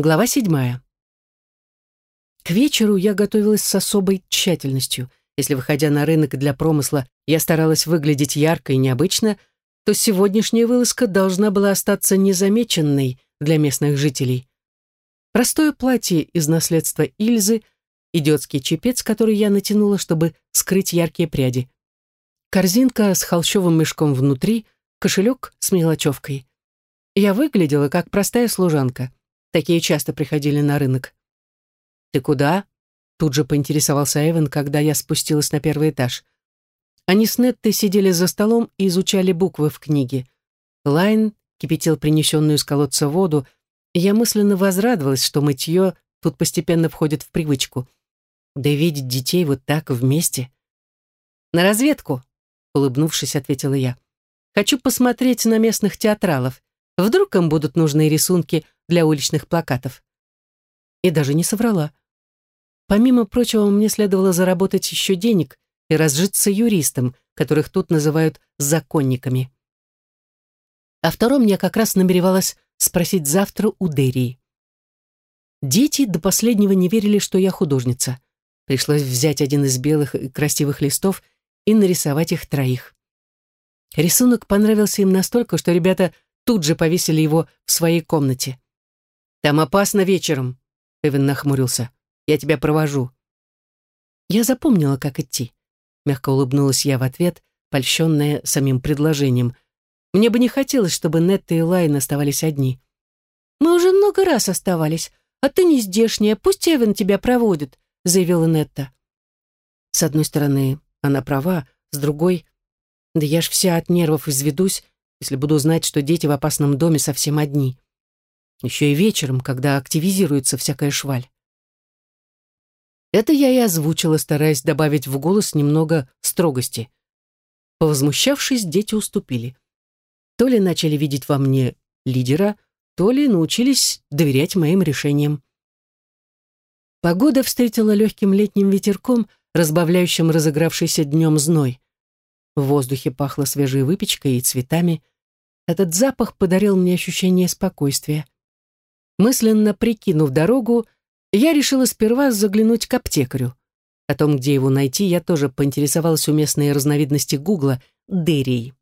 Глава седьмая. К вечеру я готовилась с особой тщательностью. Если, выходя на рынок для промысла, я старалась выглядеть ярко и необычно, то сегодняшняя вылазка должна была остаться незамеченной для местных жителей. Простое платье из наследства Ильзы, идиотский чепец, который я натянула, чтобы скрыть яркие пряди. Корзинка с холщовым мешком внутри, кошелек с мелочевкой. Я выглядела как простая служанка. Такие часто приходили на рынок. «Ты куда?» Тут же поинтересовался Эван, когда я спустилась на первый этаж. Они с Неттой сидели за столом и изучали буквы в книге. Лайн кипятил принесенную с колодца воду, и я мысленно возрадовалась, что мытье тут постепенно входит в привычку. Да видеть детей вот так вместе. «На разведку», — улыбнувшись, ответила я. «Хочу посмотреть на местных театралов. Вдруг им будут нужны рисунки для уличных плакатов». И даже не соврала. Помимо прочего, мне следовало заработать еще денег и разжиться юристом, которых тут называют законниками. О втором я как раз намеревалась спросить завтра у Дерии. Дети до последнего не верили, что я художница. Пришлось взять один из белых и красивых листов и нарисовать их троих. Рисунок понравился им настолько, что ребята тут же повесили его в своей комнате. «Там опасно вечером», — Эвен нахмурился. Я тебя провожу». Я запомнила, как идти. Мягко улыбнулась я в ответ, польщенная самим предложением. Мне бы не хотелось, чтобы Нетта и Лайн оставались одни. «Мы уже много раз оставались, а ты не здешняя, пусть Эван тебя проводит», заявила Нетта. С одной стороны, она права, с другой... Да я ж вся от нервов изведусь, если буду знать, что дети в опасном доме совсем одни. Еще и вечером, когда активизируется всякая шваль. Это я и озвучила, стараясь добавить в голос немного строгости. Повозмущавшись, дети уступили. То ли начали видеть во мне лидера, то ли научились доверять моим решениям. Погода встретила легким летним ветерком, разбавляющим разыгравшийся днем зной. В воздухе пахло свежей выпечкой и цветами. Этот запах подарил мне ощущение спокойствия. Мысленно прикинув дорогу, я решила сперва заглянуть к аптекарю. О том, где его найти, я тоже поинтересовалась у местной разновидности Гугла — Дерии.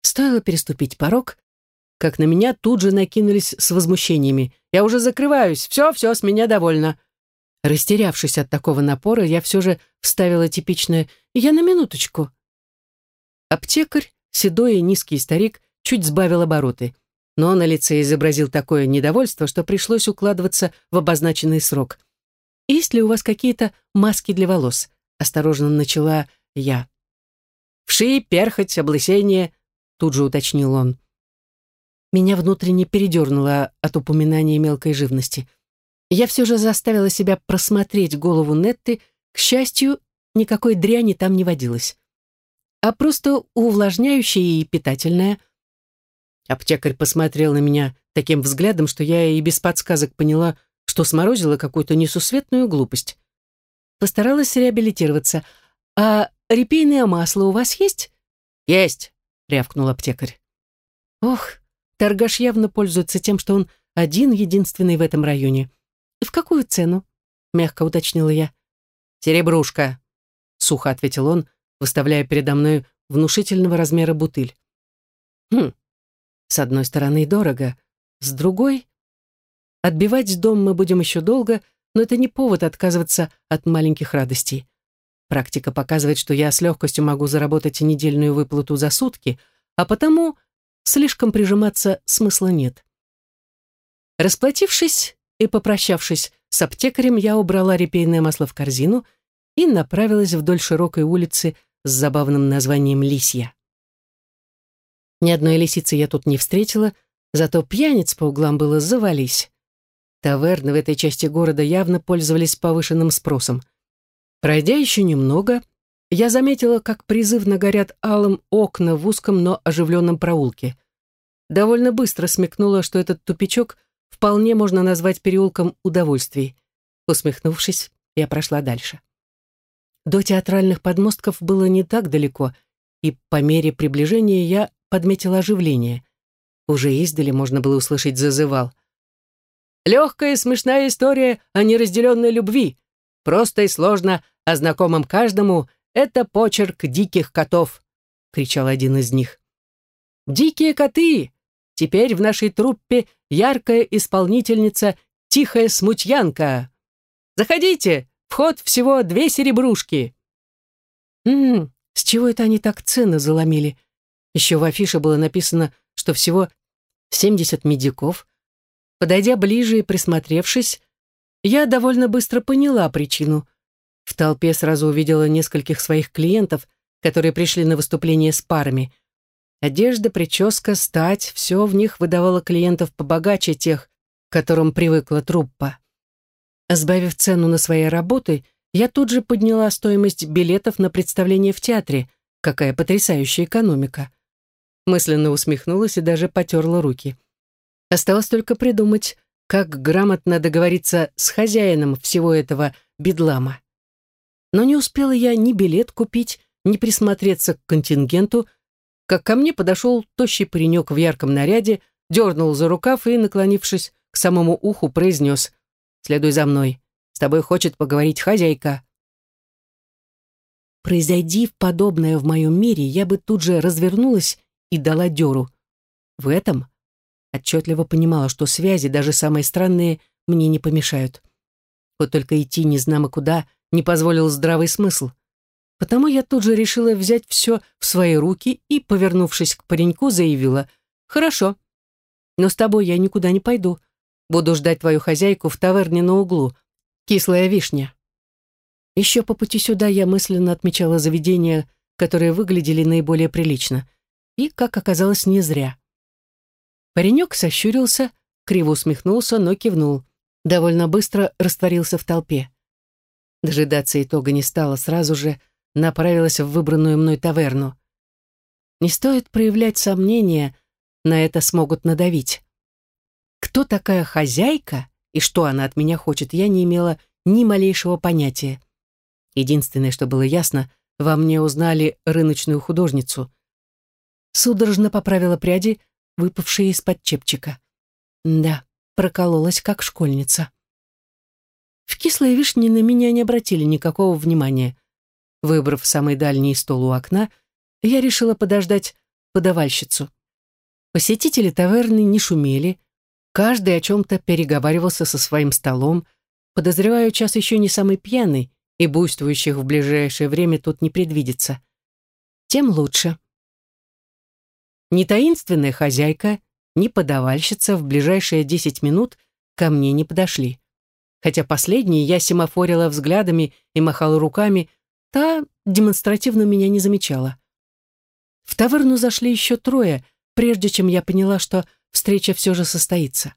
Стоило переступить порог, как на меня тут же накинулись с возмущениями. «Я уже закрываюсь, все-все, с меня довольно». Растерявшись от такого напора, я все же вставила типичное «я на минуточку». Аптекарь, седой и низкий старик, чуть сбавил обороты — но на лице изобразил такое недовольство, что пришлось укладываться в обозначенный срок. «Есть ли у вас какие-то маски для волос?» — осторожно начала я. «Вши, перхоть, облысение», — тут же уточнил он. Меня внутренне передернуло от упоминания мелкой живности. Я все же заставила себя просмотреть голову Нетты. К счастью, никакой дряни там не водилось. А просто увлажняющая и питательная — Аптекарь посмотрел на меня таким взглядом, что я и без подсказок поняла, что сморозила какую-то несусветную глупость. Постаралась реабилитироваться. «А репейное масло у вас есть?» «Есть», — рявкнул аптекарь. «Ох, торгаш явно пользуется тем, что он один-единственный в этом районе. В какую цену?» — мягко уточнила я. «Серебрушка», — сухо ответил он, выставляя передо мной внушительного размера бутыль. «Хм, с одной стороны, дорого, с другой... Отбивать дом мы будем еще долго, но это не повод отказываться от маленьких радостей. Практика показывает, что я с легкостью могу заработать недельную выплату за сутки, а потому слишком прижиматься смысла нет. Расплатившись и попрощавшись с аптекарем, я убрала репейное масло в корзину и направилась вдоль широкой улицы с забавным названием Лисья. Ни одной лисицы я тут не встретила, зато пьяниц по углам было завались. Таверны в этой части города явно пользовались повышенным спросом. Пройдя еще немного, я заметила, как призывно горят алым окна в узком, но оживленном проулке. Довольно быстро смекнула, что этот тупичок вполне можно назвать переулком удовольствий. Усмехнувшись, я прошла дальше. До театральных подмостков было не так далеко, и по мере приближения я подметила оживление. Уже издали можно было услышать зазывал. Легкая и смешная история о неразделенной любви. Просто и сложно, а знакомым каждому это почерк диких котов», — кричал один из них. «Дикие коты! Теперь в нашей труппе яркая исполнительница Тихая Смутьянка. Заходите, вход всего две серебрушки». «М-м, с чего это они так цены заломили?» Еще в афише было написано, что всего 70 медиков. Подойдя ближе и присмотревшись, я довольно быстро поняла причину. В толпе сразу увидела нескольких своих клиентов, которые пришли на выступление с парами. Одежда, прическа, стать — все в них выдавало клиентов побогаче тех, к которым привыкла труппа. Сбавив цену на свои работы, я тут же подняла стоимость билетов на представление в театре. Какая потрясающая экономика. Мысленно усмехнулась и даже потерла руки. Осталось только придумать, как грамотно договориться с хозяином всего этого бедлама. Но не успела я ни билет купить, ни присмотреться к контингенту, как ко мне подошел тощий паренек в ярком наряде, дернул за рукав и, наклонившись к самому уху, произнес «Следуй за мной, с тобой хочет поговорить хозяйка». Произойди подобное в моем мире, я бы тут же развернулась и дала дёру. В этом отчетливо понимала, что связи, даже самые странные, мне не помешают. Вот только идти незнамо куда не позволил здравый смысл. Потому я тут же решила взять все в свои руки и, повернувшись к пареньку, заявила «Хорошо, но с тобой я никуда не пойду. Буду ждать твою хозяйку в таверне на углу. Кислая вишня». Еще по пути сюда я мысленно отмечала заведения, которые выглядели наиболее прилично. И, как оказалось, не зря. Паренек сощурился, криво усмехнулся, но кивнул. Довольно быстро растворился в толпе. Дожидаться итога не стало, сразу же направилась в выбранную мной таверну. Не стоит проявлять сомнения, на это смогут надавить. Кто такая хозяйка и что она от меня хочет, я не имела ни малейшего понятия. Единственное, что было ясно, во мне узнали рыночную художницу. Судорожно поправила пряди, выпавшие из-под чепчика. Да, прокололась, как школьница. В кислые вишни на меня не обратили никакого внимания. Выбрав самый дальний стол у окна, я решила подождать подавальщицу. Посетители таверны не шумели, каждый о чем-то переговаривался со своим столом, подозреваю, час еще не самый пьяный, и буйствующих в ближайшее время тут не предвидится. Тем лучше. Ни таинственная хозяйка, ни подавальщица в ближайшие десять минут ко мне не подошли. Хотя последние я семафорила взглядами и махала руками, та демонстративно меня не замечала. В таверну зашли еще трое, прежде чем я поняла, что встреча все же состоится.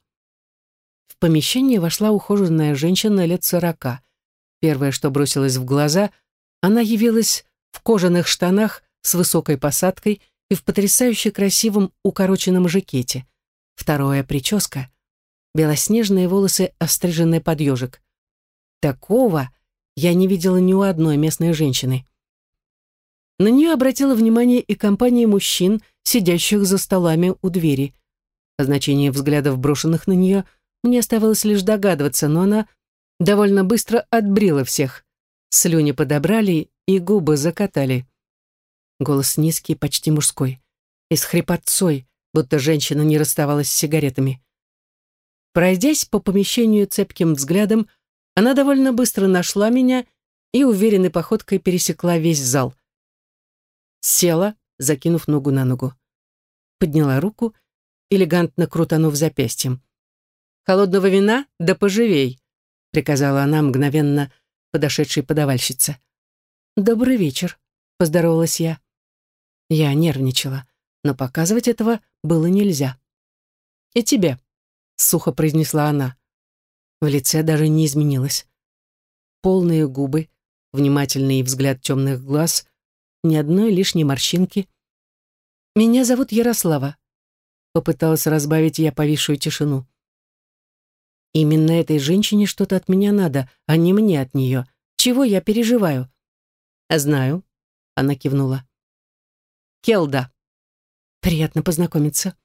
В помещение вошла ухоженная женщина лет сорока. Первое, что бросилось в глаза, она явилась в кожаных штанах с высокой посадкой и в потрясающе красивом укороченном жакете. Второе — прическа. Белоснежные волосы, остриженные под ежик. Такого я не видела ни у одной местной женщины. На нее обратила внимание и компания мужчин, сидящих за столами у двери. О значении взглядов, брошенных на нее, мне оставалось лишь догадываться, но она довольно быстро отбрила всех. Слюни подобрали и губы закатали. Голос низкий, почти мужской. И с хрипотцой, будто женщина не расставалась с сигаретами. Пройдясь по помещению цепким взглядом, она довольно быстро нашла меня и уверенной походкой пересекла весь зал. Села, закинув ногу на ногу. Подняла руку, элегантно крутанув запястьем. «Холодного вина? Да поживей!» — приказала она мгновенно подошедшей подавальщице. «Добрый вечер», — поздоровалась я. Я нервничала, но показывать этого было нельзя. «И тебе», — сухо произнесла она. В лице даже не изменилось. Полные губы, внимательный взгляд темных глаз, ни одной лишней морщинки. «Меня зовут Ярослава», — попыталась разбавить я повисшую тишину. «Именно этой женщине что-то от меня надо, а не мне от нее. Чего я переживаю?» «Знаю», — она кивнула. Келда. Приятно познакомиться.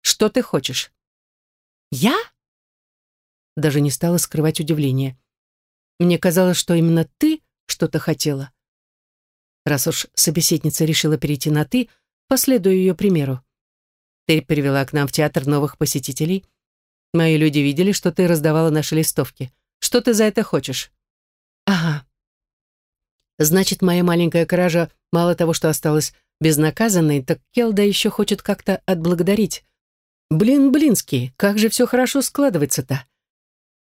Что ты хочешь? Я? даже не стала скрывать удивление. «Мне казалось, что именно ты что-то хотела». Раз уж собеседница решила перейти на «ты», последую ее примеру. Ты привела к нам в театр новых посетителей. Мои люди видели, что ты раздавала наши листовки. Что ты за это хочешь?» «Ага. Значит, моя маленькая кража мало того, что осталась безнаказанной, так Келда еще хочет как-то отблагодарить. Блин, блинский, как же все хорошо складывается-то!»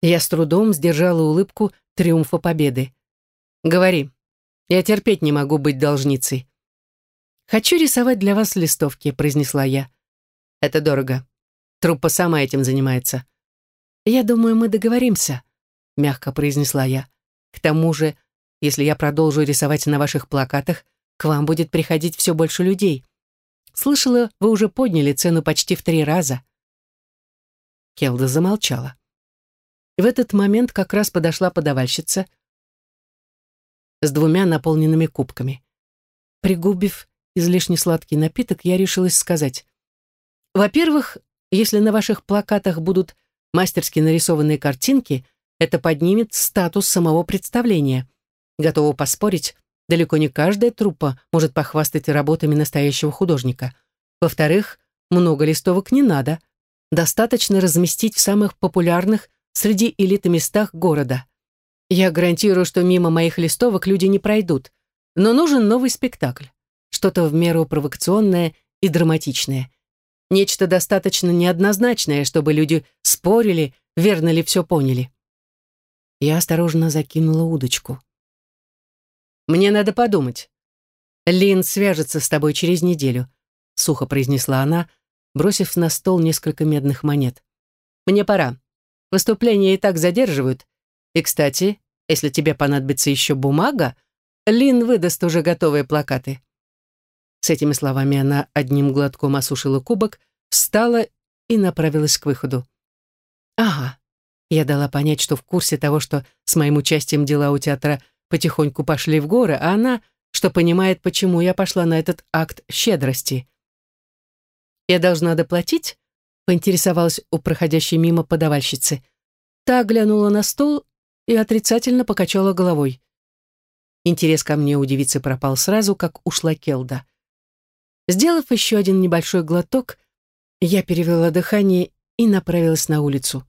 Я с трудом сдержала улыбку триумфа победы. «Говори. Я терпеть не могу быть должницей». «Хочу рисовать для вас листовки», — произнесла я. «Это дорого. Труппа сама этим занимается». «Я думаю, мы договоримся», — мягко произнесла я. «К тому же, если я продолжу рисовать на ваших плакатах, к вам будет приходить все больше людей. Слышала, вы уже подняли цену почти в три раза». Келда замолчала. В этот момент как раз подошла подавальщица с двумя наполненными кубками. Пригубив излишне сладкий напиток, я решилась сказать. Во-первых, если на ваших плакатах будут мастерски нарисованные картинки, это поднимет статус самого представления. Готова поспорить, далеко не каждая труппа может похвастать работами настоящего художника. Во-вторых, много листовок не надо. Достаточно разместить в самых популярных среди элиты местах города. Я гарантирую, что мимо моих листовок люди не пройдут. Но нужен новый спектакль. Что-то в меру провокационное и драматичное. Нечто достаточно неоднозначное, чтобы люди спорили, верно ли все поняли. Я осторожно закинула удочку. «Мне надо подумать. Лин свяжется с тобой через неделю», — сухо произнесла она, бросив на стол несколько медных монет. «Мне пора. Выступления и так задерживают. И, кстати, если тебе понадобится еще бумага, Лин выдаст уже готовые плакаты». С этими словами она одним глотком осушила кубок, встала и направилась к выходу. «Ага». Я дала понять, что в курсе того, что с моим участием дела у театра потихоньку пошли в горы, а она, что понимает, почему я пошла на этот акт щедрости. «Я должна доплатить?» — поинтересовалась у проходящей мимо подавальщицы. Та глянула на стол и отрицательно покачала головой. Интерес ко мне у девицы пропал сразу, как ушла Келда. Сделав еще один небольшой глоток, я перевела дыхание и направилась на улицу.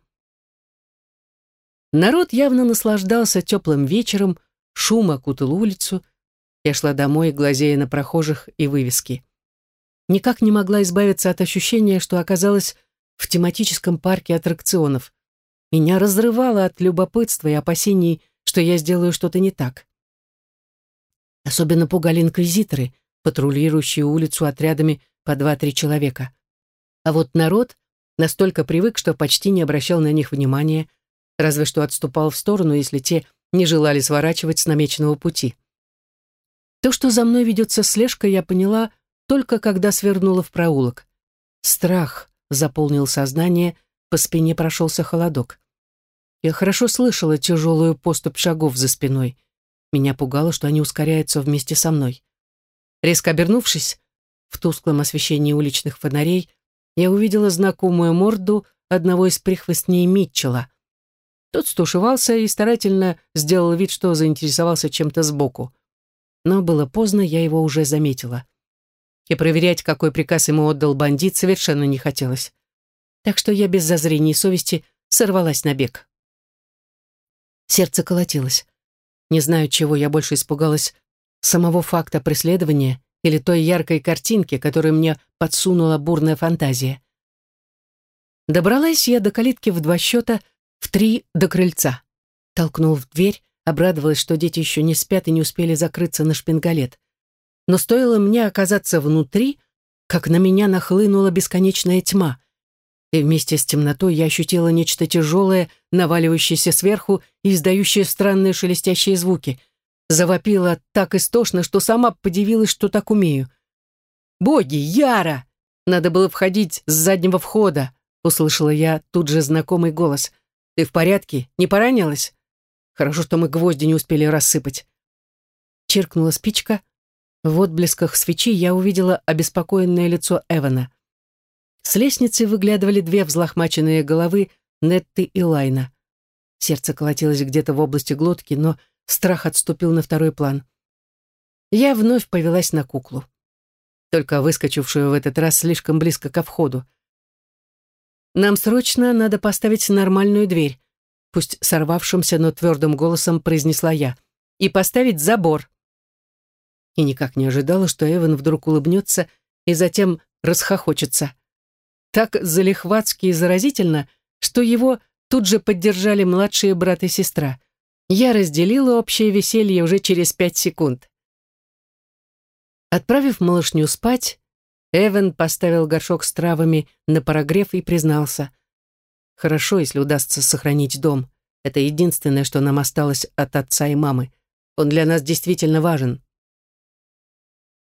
Народ явно наслаждался теплым вечером, шум окутал улицу. Я шла домой, глазея на прохожих и вывески. Никак не могла избавиться от ощущения, что оказалась в тематическом парке аттракционов. Меня разрывало от любопытства и опасений, что я сделаю что-то не так. Особенно пугали инквизиторы, патрулирующие улицу отрядами по два-три человека. А вот народ настолько привык, что почти не обращал на них внимания, разве что отступал в сторону, если те не желали сворачивать с намеченного пути. То, что за мной ведется слежка, я поняла только когда свернула в проулок. Страх заполнил сознание, по спине прошелся холодок. Я хорошо слышала тяжелую поступь шагов за спиной. Меня пугало, что они ускоряются вместе со мной. Резко обернувшись, в тусклом освещении уличных фонарей, я увидела знакомую морду одного из прихвостней Митчелла. Тот стушевался и старательно сделал вид, что заинтересовался чем-то сбоку. Но было поздно, я его уже заметила. И проверять, какой приказ ему отдал бандит, совершенно не хотелось. Так что я без зазрений совести сорвалась на бег. Сердце колотилось. Не знаю, чего я больше испугалась, самого факта преследования или той яркой картинки, которую мне подсунула бурная фантазия. Добралась я до калитки в два счета, в три до крыльца. Толкнув дверь, обрадовалась, что дети еще не спят и не успели закрыться на шпингалет. Но стоило мне оказаться внутри, как на меня нахлынула бесконечная тьма. И вместе с темнотой я ощутила нечто тяжелое, наваливающееся сверху и издающее странные шелестящие звуки — Завопила так истошно, что сама подивилась, что так умею. «Боги, Яра! Надо было входить с заднего входа!» Услышала я тут же знакомый голос. «Ты в порядке? Не поранилась?» Хорошо, что мы гвозди не успели рассыпать. Чиркнула спичка. В отблесках свечи я увидела обеспокоенное лицо Эвана. С лестницы выглядывали две взлохмаченные головы Нетты и Лайна. Сердце колотилось где-то в области глотки, но страх отступил на второй план. Я вновь повелась на куклу, только выскочившую в этот раз слишком близко ко входу. «Нам срочно надо поставить нормальную дверь», пусть сорвавшимся, но твердым голосом произнесла я, «и поставить забор». И никак не ожидала, что Эван вдруг улыбнется и затем расхохочется. Так залихватски и заразительно, что его тут же поддержали младшие брат и сестра. Я разделила общее веселье уже через пять секунд. Отправив малышню спать, Эван поставил горшок с травами на парогрев и признался. «Хорошо, если удастся сохранить дом. Это единственное, что нам осталось от отца и мамы. Он для нас действительно важен».